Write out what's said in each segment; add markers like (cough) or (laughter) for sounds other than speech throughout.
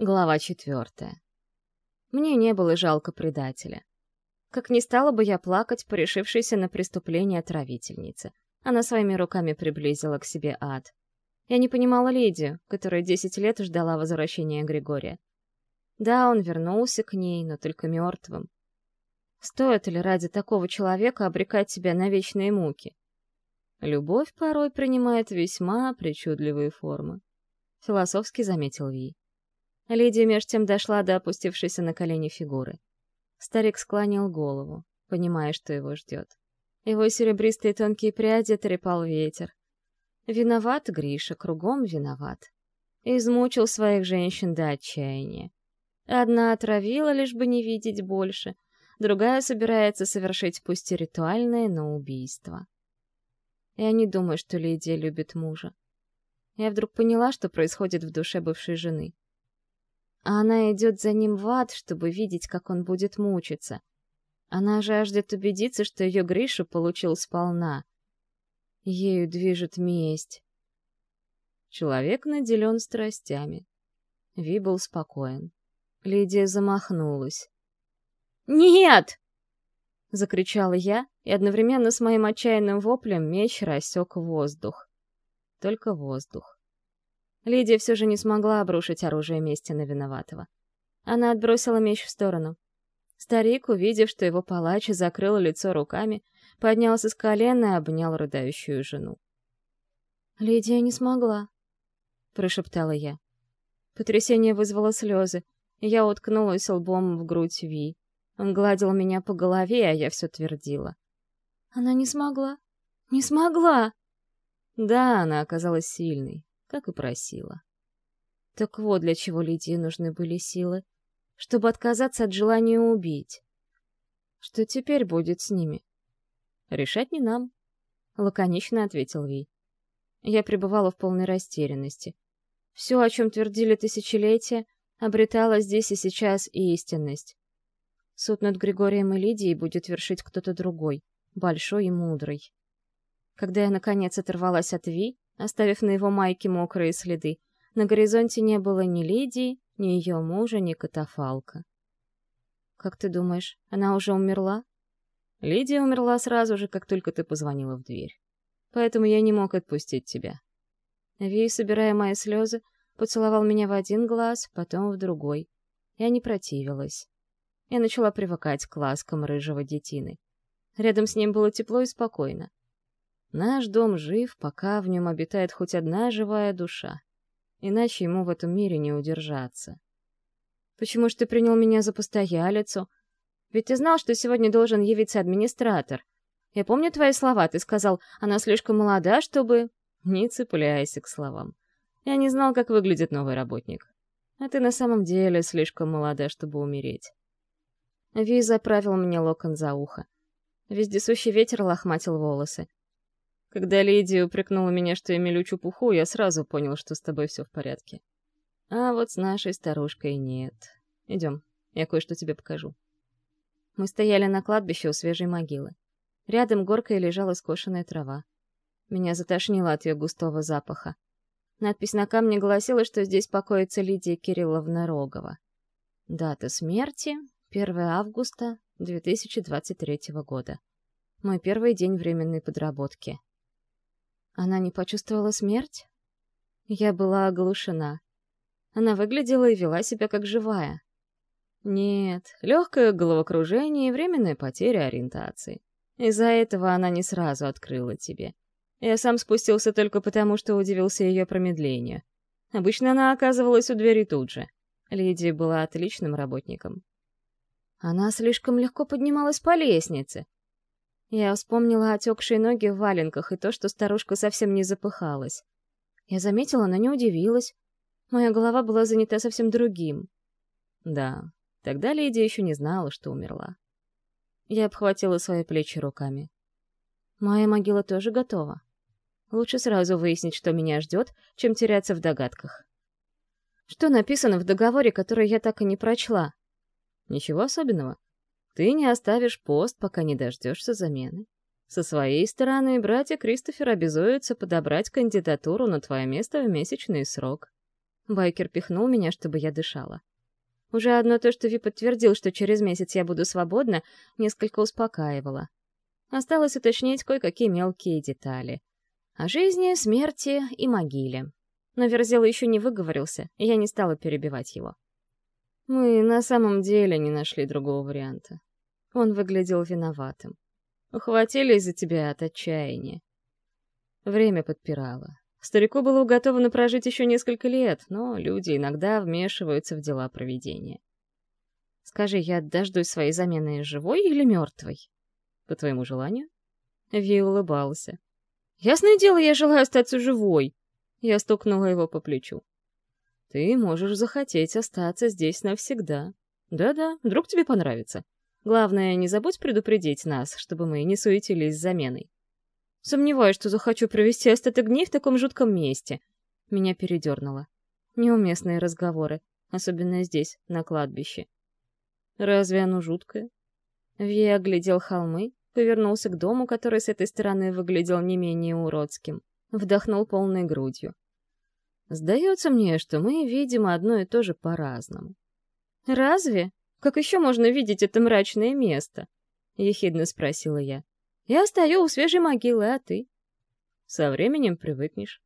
Глава четвертая. Мне не было жалко предателя. Как не стала бы я плакать, порешившейся на преступление отравительницы. Она своими руками приблизила к себе ад. Я не понимала Лидию, которая десять лет ждала возвращения Григория. Да, он вернулся к ней, но только мертвым. Стоит ли ради такого человека обрекать себя на вечные муки? Любовь порой принимает весьма причудливые формы. Философски заметил Ви. Лидия меж тем дошла до опустившейся на колени фигуры. Старик склонил голову, понимая, что его ждет. Его серебристые тонкие пряди трепал ветер. Виноват Гриша, кругом виноват. Измучил своих женщин до отчаяния. Одна отравила, лишь бы не видеть больше, другая собирается совершить пусть и ритуальное, но убийство. Я не думаю, что Лидия любит мужа. Я вдруг поняла, что происходит в душе бывшей жены а она идет за ним в ад, чтобы видеть, как он будет мучиться. Она жаждет убедиться, что ее Гриша получил сполна. Ею движет месть. Человек наделен страстями. Ви был спокоен. Лидия замахнулась. «Нет!» — закричала я, и одновременно с моим отчаянным воплем меч рассек воздух. Только воздух. Лидия все же не смогла обрушить оружие мести на виноватого. Она отбросила меч в сторону. Старик, увидев, что его палач закрыл лицо руками, поднялся с колена и обнял рыдающую жену. «Лидия не смогла», — прошептала я. Потрясение вызвало слезы, я уткнулась лбом в грудь Ви. Он гладил меня по голове, а я все твердила. «Она не смогла! Не смогла!» Да, она оказалась сильной, как и просила. Так вот, для чего Лидии нужны были силы. Чтобы отказаться от желания убить. Что теперь будет с ними? Решать не нам, — лаконично ответил Ви. Я пребывала в полной растерянности. Все, о чем твердили тысячелетия, обретало здесь и сейчас истинность. Суд над Григорием и Лидией будет вершить кто-то другой, большой и мудрый. Когда я, наконец, оторвалась от Ви, оставив на его майке мокрые следы. На горизонте не было ни Лидии, ни ее мужа, ни катафалка. «Как ты думаешь, она уже умерла?» «Лидия умерла сразу же, как только ты позвонила в дверь. Поэтому я не мог отпустить тебя». Ви, собирая мои слезы, поцеловал меня в один глаз, потом в другой. Я не противилась. Я начала привыкать к ласкам рыжего детины. Рядом с ним было тепло и спокойно. Наш дом жив, пока в нем обитает хоть одна живая душа. Иначе ему в этом мире не удержаться. Почему ж ты принял меня за постоялицу? Ведь ты знал, что сегодня должен явиться администратор. Я помню твои слова, ты сказал, она слишком молода, чтобы... Не цепляйся к словам. Я не знал, как выглядит новый работник. А ты на самом деле слишком молода, чтобы умереть. Ви заправил мне локон за ухо. Вездесущий ветер лохматил волосы. Когда Лидия упрекнула меня, что я мелю чепуху, я сразу понял, что с тобой все в порядке. А вот с нашей старушкой нет. Идем, я кое-что тебе покажу. Мы стояли на кладбище у свежей могилы. Рядом горкой лежала скошенная трава. Меня затошнило от ее густого запаха. Надпись на камне гласила, что здесь покоится Лидия Кирилловна Рогова. Дата смерти — 1 августа 2023 года. Мой первый день временной подработки. Она не почувствовала смерть? Я была оглушена. Она выглядела и вела себя как живая. Нет, легкое головокружение и временная потеря ориентации. Из-за этого она не сразу открыла тебе. Я сам спустился только потому, что удивился ее промедлению. Обычно она оказывалась у двери тут же. Лидия была отличным работником. Она слишком легко поднималась по лестнице, я вспомнила отекшие ноги в валенках и то, что старушка совсем не запыхалась. Я заметила, но не удивилась. Моя голова была занята совсем другим. Да, тогда Лидия еще не знала, что умерла. Я обхватила свои плечи руками. Моя могила тоже готова. Лучше сразу выяснить, что меня ждет, чем теряться в догадках. Что написано в договоре, который я так и не прочла? Ничего особенного. Ты не оставишь пост, пока не дождешься замены. Со своей стороны, братья Кристофер обязуются подобрать кандидатуру на твое место в месячный срок. Байкер пихнул меня, чтобы я дышала. Уже одно то, что Ви подтвердил, что через месяц я буду свободна, несколько успокаивало. Осталось уточнить кое-какие мелкие детали. О жизни, смерти и могиле. Но Верзила еще не выговорился, и я не стала перебивать его. Мы на самом деле не нашли другого варианта. Он выглядел виноватым. Ухватились за тебя от отчаяния. Время подпирало. Старику было уготовано прожить еще несколько лет, но люди иногда вмешиваются в дела проведения. Скажи, я дождусь своей замены живой или мертвой? По твоему желанию? Ви улыбался. Ясное дело, я желаю остаться живой. Я стукнула его по плечу. Ты можешь захотеть остаться здесь навсегда. Да-да, вдруг тебе понравится. Главное, не забудь предупредить нас, чтобы мы не суетились с заменой. Сомневаюсь, что захочу провести остаток дней в таком жутком месте. Меня передернуло. Неуместные разговоры, особенно здесь, на кладбище. Разве оно жуткое? Ви оглядел холмы, повернулся к дому, который с этой стороны выглядел не менее уродским. Вдохнул полной грудью. Сдается мне, что мы видим одно и то же по-разному. «Разве? Как еще можно видеть это мрачное место?» — ехидно спросила я. Я стою у свежей могилы, а ты? Со временем привыкнешь.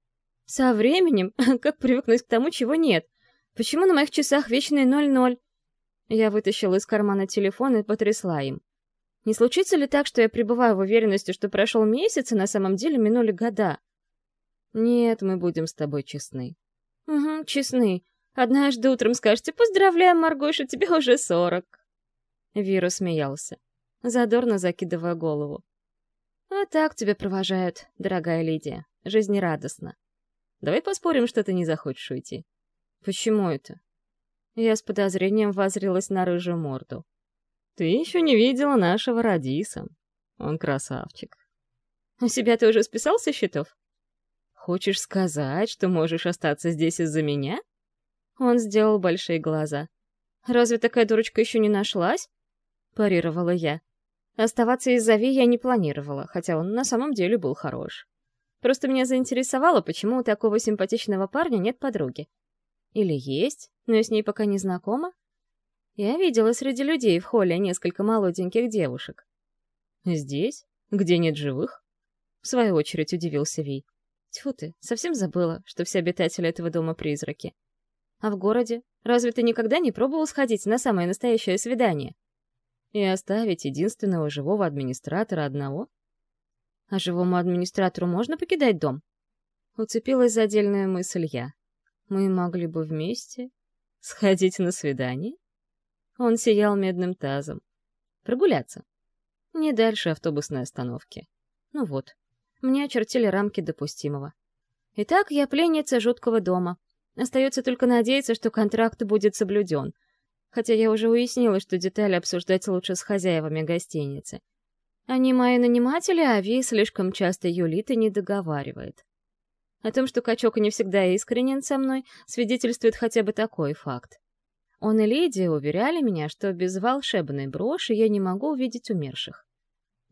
Со временем? (laughs) Как привыкнуть к тому, чего нет? Почему на моих часах вечные ноль-ноль? Я вытащила из кармана телефон и потрясла им. Не случится ли так, что я пребываю в уверенности, что прошел месяц, и на самом деле минули года? Нет, мы будем с тобой честны. Угу, честны. Однажды утром скажете «Поздравляем, Маргоша, тебе уже сорок». Вирус смеялся, задорно закидывая голову. А так тебя провожают, дорогая Лидия. Жизнерадостно. Давай поспорим, что ты не захочешь уйти. Почему это? Я с подозрением возрилась на рыжую морду. Ты еще не видела нашего Радиса. Он красавчик. У себя ты уже списал со счетов? Хочешь сказать, что можешь остаться здесь из-за меня? Он сделал большие глаза. Разве такая дурочка еще не нашлась? Парировала я. Оставаться из-за Ви я не планировала, хотя он на самом деле был хорош. Просто меня заинтересовало, почему у такого симпатичного парня нет подруги. Или есть, но я с ней пока не знакома. Я видела среди людей в холле несколько молоденьких девушек. Здесь? Где нет живых? В свою очередь удивился Ви. Тьфу ты, совсем забыла, что все обитатели этого дома призраки. А в городе? Разве ты никогда не пробовал сходить на самое настоящее свидание? И оставить единственного живого администратора одного? А живому администратору можно покидать дом? Уцепилась за отдельную мысль я. Мы могли бы вместе сходить на свидание? Он сиял медным тазом. Прогуляться. Не дальше автобусной остановки. Ну вот, мне очертили рамки допустимого. Итак, я пленница жуткого дома. Остается только надеяться, что контракт будет соблюден — хотя я уже уяснила, что детали обсуждать лучше с хозяевами гостиницы. Они мои наниматели, а Ви слишком часто юлит и не договаривает. О том, что качок не всегда искренен со мной, свидетельствует хотя бы такой факт. Он и Лидия уверяли меня, что без волшебной броши я не могу увидеть умерших.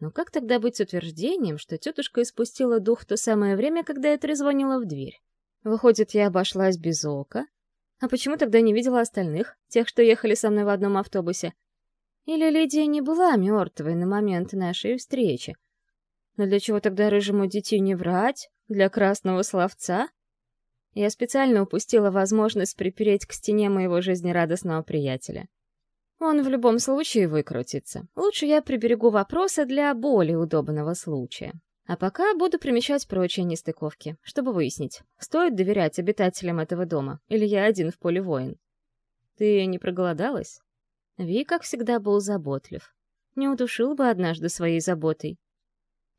Но как тогда быть с утверждением, что тетушка испустила дух в то самое время, когда я трезвонила в дверь? Выходит, я обошлась без ока, а почему тогда не видела остальных, тех, что ехали со мной в одном автобусе? Или Лидия не была мертвой на момент нашей встречи? Но для чего тогда рыжему дитю не врать? Для красного словца? Я специально упустила возможность припереть к стене моего жизнерадостного приятеля. Он в любом случае выкрутится. Лучше я приберегу вопросы для более удобного случая. А пока буду примечать прочие нестыковки, чтобы выяснить, стоит доверять обитателям этого дома, или я один в поле воин. Ты не проголодалась? Ви, как всегда, был заботлив. Не удушил бы однажды своей заботой.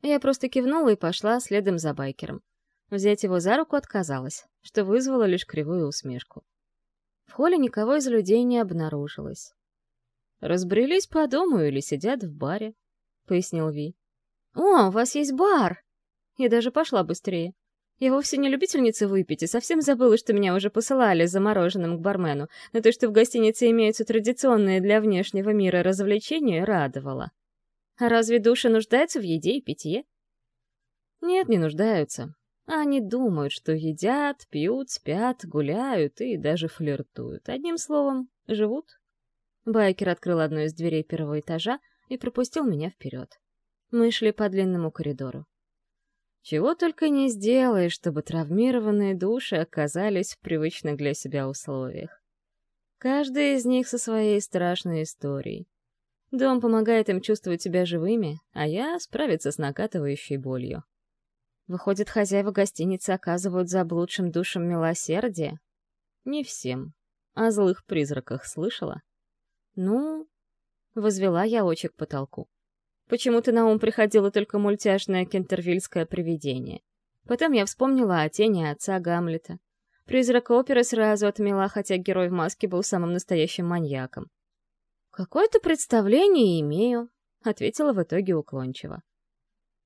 Я просто кивнула и пошла следом за байкером. Взять его за руку отказалась, что вызвало лишь кривую усмешку. В холле никого из людей не обнаружилось. «Разбрелись по дому или сидят в баре», — пояснил Ви. «О, у вас есть бар!» Я даже пошла быстрее. Я вовсе не любительница выпить и совсем забыла, что меня уже посылали за мороженым к бармену, но то, что в гостинице имеются традиционные для внешнего мира развлечения, радовало. А разве души нуждаются в еде и питье? Нет, не нуждаются. они думают, что едят, пьют, спят, гуляют и даже флиртуют. Одним словом, живут. Байкер открыл одну из дверей первого этажа и пропустил меня вперед. Мы шли по длинному коридору. Чего только не сделаешь, чтобы травмированные души оказались в привычных для себя условиях. Каждая из них со своей страшной историей. Дом помогает им чувствовать себя живыми, а я — справиться с накатывающей болью. Выходит, хозяева гостиницы оказывают заблудшим душам милосердие? Не всем. О злых призраках слышала? Ну, возвела я очи к потолку. Почему-то на ум приходило только мультяшное кентервильское привидение. Потом я вспомнила о тени отца Гамлета. Призрак оперы сразу отмела, хотя герой в маске был самым настоящим маньяком. «Какое-то представление имею», — ответила в итоге уклончиво.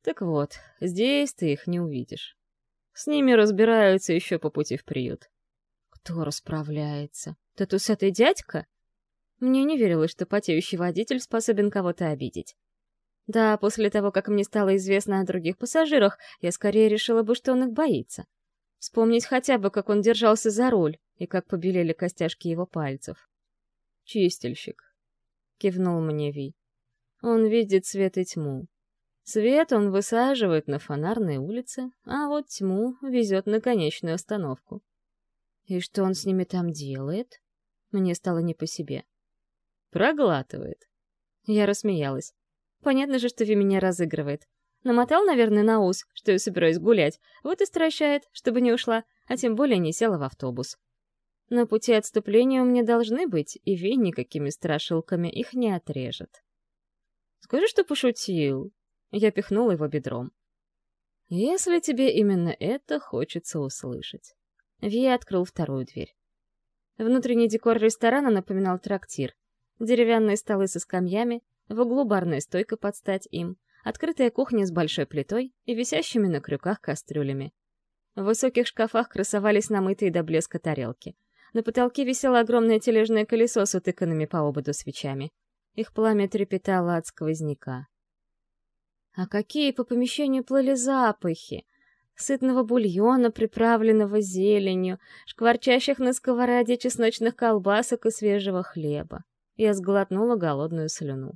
«Так вот, здесь ты их не увидишь. С ними разбираются еще по пути в приют». «Кто расправляется? Татусатый дядька?» Мне не верилось, что потеющий водитель способен кого-то обидеть. Да, после того, как мне стало известно о других пассажирах, я скорее решила бы, что он их боится. Вспомнить хотя бы, как он держался за руль и как побелели костяшки его пальцев. «Чистильщик», — кивнул мне Ви. «Он видит свет и тьму. Свет он высаживает на фонарной улице, а вот тьму везет на конечную остановку». «И что он с ними там делает?» Мне стало не по себе. «Проглатывает». Я рассмеялась. Понятно же, что Ви меня разыгрывает. Намотал, наверное, на ус, что я собираюсь гулять, вот и стращает, чтобы не ушла, а тем более не села в автобус. На пути отступления у меня должны быть, и Ви никакими страшилками их не отрежет. «Скажи, что пошутил». Я пихнула его бедром. «Если тебе именно это хочется услышать». Ви открыл вторую дверь. Внутренний декор ресторана напоминал трактир. Деревянные столы со скамьями, в углу барная стойка под стать им, открытая кухня с большой плитой и висящими на крюках кастрюлями. В высоких шкафах красовались намытые до блеска тарелки. На потолке висело огромное тележное колесо с утыканными по ободу свечами. Их пламя трепетало от сквозняка. А какие по помещению плыли запахи! Сытного бульона, приправленного зеленью, шкварчащих на сковороде чесночных колбасок и свежего хлеба. Я сглотнула голодную слюну.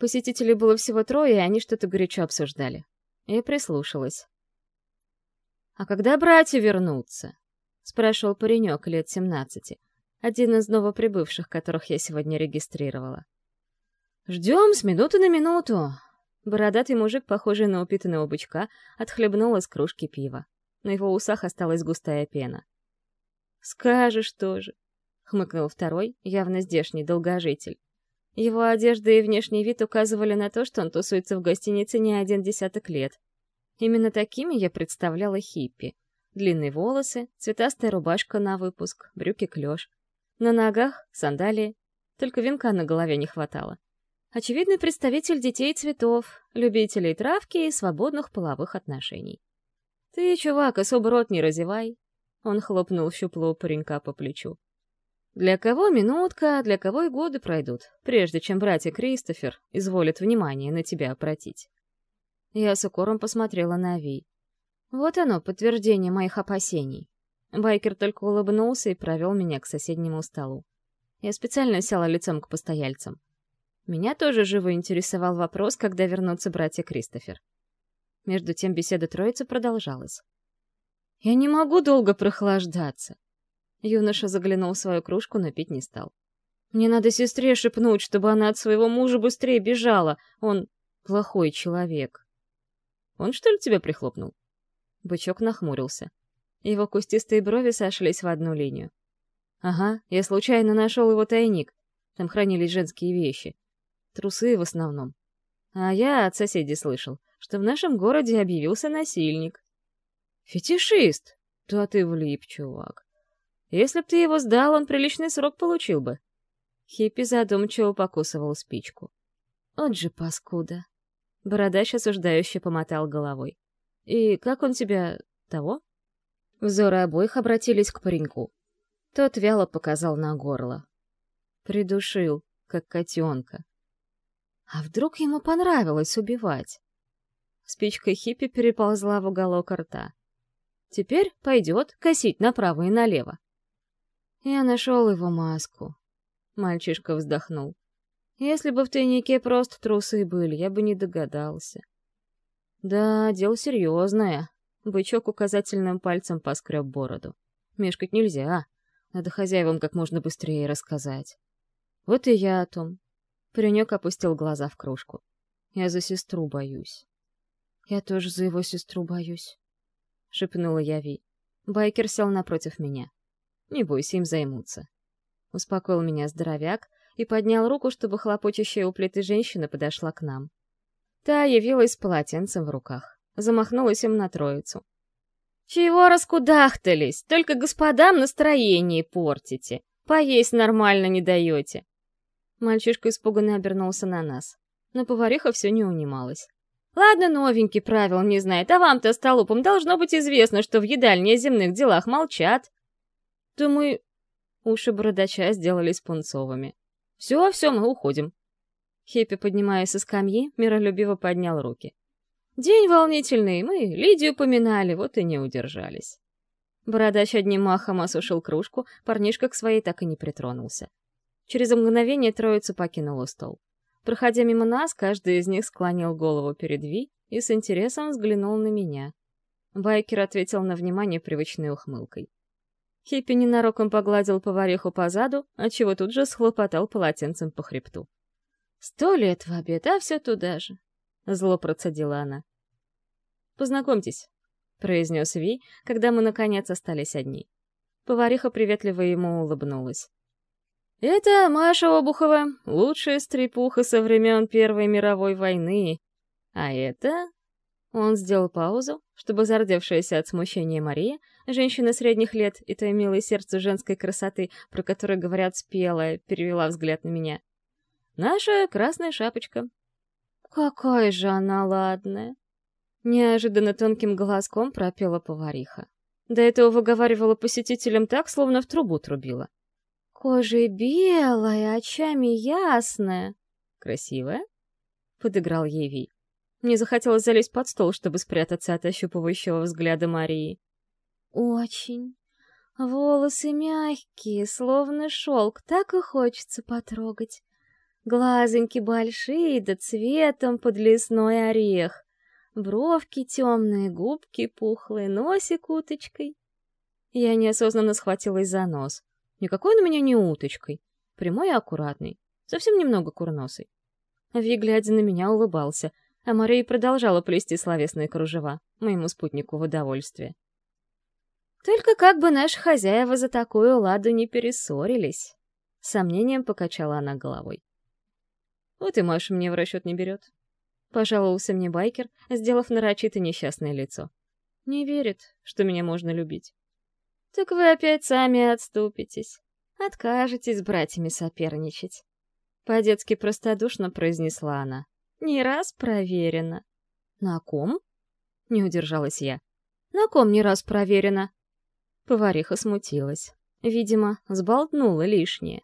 Посетителей было всего трое, и они что-то горячо обсуждали. Я прислушалась. «А когда братья вернутся?» — спрашивал паренек лет семнадцати, один из новоприбывших, которых я сегодня регистрировала. «Ждем с минуты на минуту!» Бородатый мужик, похожий на упитанного бычка, отхлебнул из кружки пива. На его усах осталась густая пена. «Скажешь тоже», — хмыкнул второй, явно здешний долгожитель. Его одежда и внешний вид указывали на то, что он тусуется в гостинице не один десяток лет. Именно такими я представляла хиппи. Длинные волосы, цветастая рубашка на выпуск, брюки клеш. На ногах — сандалии. Только венка на голове не хватало. Очевидный представитель детей цветов, любителей травки и свободных половых отношений. «Ты, чувак, особо рот не разевай!» Он хлопнул щуплого паренька по плечу. Для кого минутка, для кого и годы пройдут, прежде чем братья Кристофер изволят внимание на тебя обратить. Я с укором посмотрела на Ви. Вот оно, подтверждение моих опасений. Байкер только улыбнулся и провел меня к соседнему столу. Я специально села лицом к постояльцам. Меня тоже живо интересовал вопрос, когда вернутся братья Кристофер. Между тем беседа троицы продолжалась. «Я не могу долго прохлаждаться», Юноша заглянул в свою кружку, но пить не стал. «Мне надо сестре шепнуть, чтобы она от своего мужа быстрее бежала. Он плохой человек». «Он что ли тебя прихлопнул?» Бычок нахмурился. Его кустистые брови сошлись в одну линию. «Ага, я случайно нашел его тайник. Там хранились женские вещи. Трусы в основном. А я от соседей слышал, что в нашем городе объявился насильник». «Фетишист! Да ты влип, чувак. Если б ты его сдал, он приличный срок получил бы. Хиппи задумчиво покусывал спичку. Вот же паскуда. Бородач осуждающе помотал головой. И как он тебя... того? Взоры обоих обратились к пареньку. Тот вяло показал на горло. Придушил, как котенка. А вдруг ему понравилось убивать? Спичка хиппи переползла в уголок рта. Теперь пойдет косить направо и налево. Я нашел его маску. Мальчишка вздохнул. Если бы в тайнике просто трусы были, я бы не догадался. Да, дело серьезное. Бычок указательным пальцем поскреб бороду. Мешкать нельзя. Надо хозяевам как можно быстрее рассказать. Вот и я о том. Паренек опустил глаза в кружку. Я за сестру боюсь. Я тоже за его сестру боюсь. Шепнула я Ви. Байкер сел напротив меня. Не бойся, им займутся. Успокоил меня здоровяк и поднял руку, чтобы хлопочущая у плиты женщина подошла к нам. Та явилась с полотенцем в руках. Замахнулась им на троицу. «Чего раскудахтались? Только господам настроение портите. Поесть нормально не даете». Мальчишка испуганно обернулся на нас. Но повариха все не унималась. «Ладно, новенький правил не знает, а вам-то, столупам, должно быть известно, что в едальне земных делах молчат». «Да мы...» Уши бородача сделались пунцовыми. «Все, все, мы уходим». Хеппи, поднимаясь со скамьи, миролюбиво поднял руки. «День волнительный, мы Лидию поминали, вот и не удержались». Бородач одним махом осушил кружку, парнишка к своей так и не притронулся. Через мгновение троица покинула стол. Проходя мимо нас, каждый из них склонил голову перед Ви и с интересом взглянул на меня. Байкер ответил на внимание привычной ухмылкой. Хиппи ненароком погладил повариху по заду, отчего тут же схлопотал полотенцем по хребту. «Сто лет в обед, а все туда же!» — зло процедила она. «Познакомьтесь», — произнес Ви, когда мы, наконец, остались одни. Повариха приветливо ему улыбнулась. «Это Маша Обухова, лучшая стрепуха со времен Первой мировой войны. А это...» Он сделал паузу, чтобы зардевшаяся от смущения Мария, женщина средних лет и той милой сердцу женской красоты, про которую говорят спелая, перевела взгляд на меня. «Наша красная шапочка». «Какая же она ладная!» Неожиданно тонким голоском пропела повариха. До этого выговаривала посетителям так, словно в трубу трубила. Кожа белая, очами ясная. Красивая? Подыграл ей Ви. Мне захотелось залезть под стол, чтобы спрятаться от ощупывающего взгляда Марии. Очень. Волосы мягкие, словно шелк, так и хочется потрогать. Глазоньки большие, да цветом под лесной орех. Бровки темные, губки пухлые, носик уточкой. Я неосознанно схватилась за нос. Никакой он у меня не уточкой. Прямой и аккуратный. Совсем немного курносый. Ви, глядя на меня, улыбался, а Мария продолжала плести словесные кружева, моему спутнику в удовольствие. Только как бы наши хозяева за такую ладу не перессорились. Сомнением покачала она головой. Вот и Маша мне в расчет не берет. Пожаловался мне байкер, сделав нарочито несчастное лицо. Не верит, что меня можно любить. Так вы опять сами отступитесь. Откажетесь с братьями соперничать. По-детски простодушно произнесла она. Не раз проверено. На ком? Не удержалась я. На ком не раз проверено? Повариха смутилась. Видимо, сболтнула лишнее.